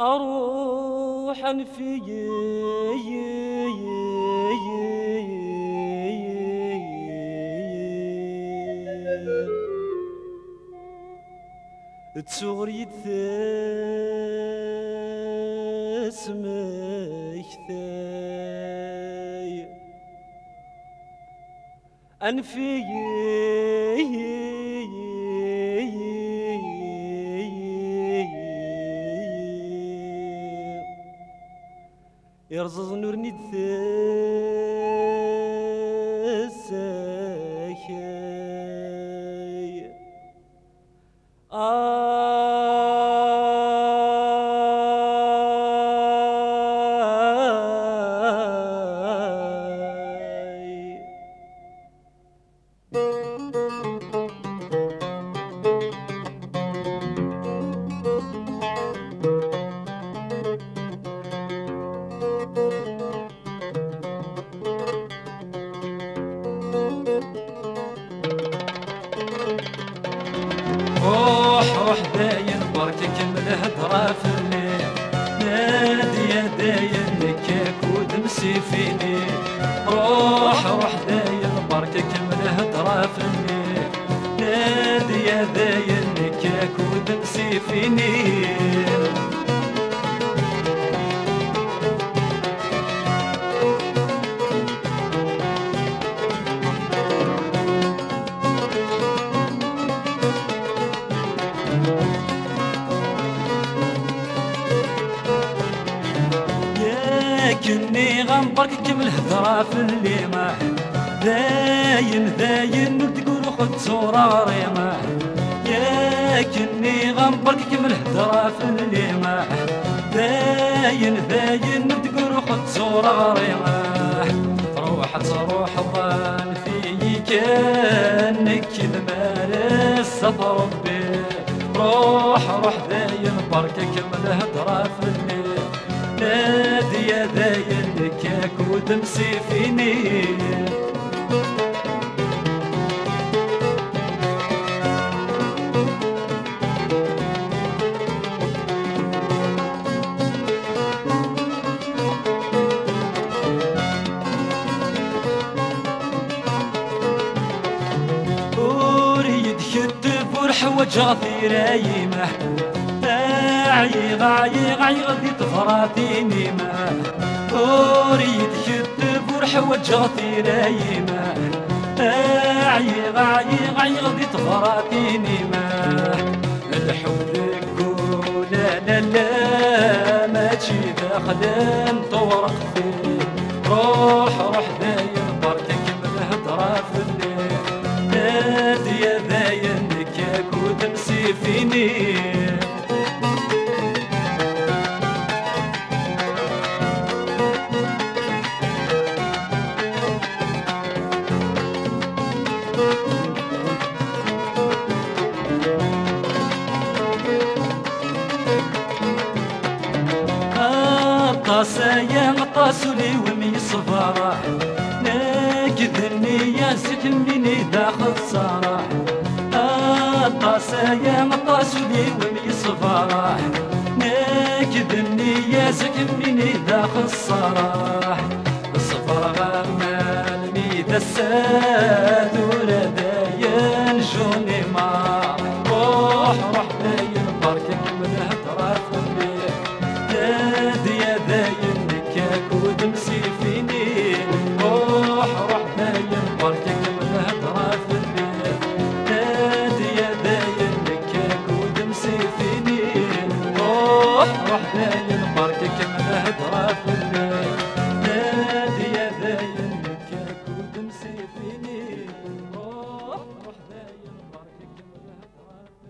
أروح في تسوري تسمك ثاي أنفي Erzaz nurnit sehey Ah. فيني. روح روح داين بركك من الهدرة في الليل نادي يا داين لكاك ودمسي فيني. غنبرك كمل هضرة في الليمة. داين داين وتقول خد صورة غريمة لكني غنبرك كمل هضرة في الليمة. داين داين وتقول خد صورة غريمة روح تروح ظن في كأنك ذمال ربي. روح روح داين بركك من هضرة في الليل نادي يا داين لكاك ودمسي فيني أريد كتب ورحوج غثي رايمه عيغ عيغ عيغ دي تفراتيني ما أريد كتب ورحوج غثي رايمه عيغ عيغ عيغ دي تفراتيني ما الحب لا لا لا ماشي داخل طورق فيه روح روح داين بركك من هدرة في الليل. نادي يا داين لكاك وتمسي فيني غطاس يا غطاس لي ومي صفارة. ناكد النية زيت مني داخل صراح غطاس يا غطاس لي ومي صفارة. ناكد النية زيت مني داخل صراح الصفر غمان ميد الساح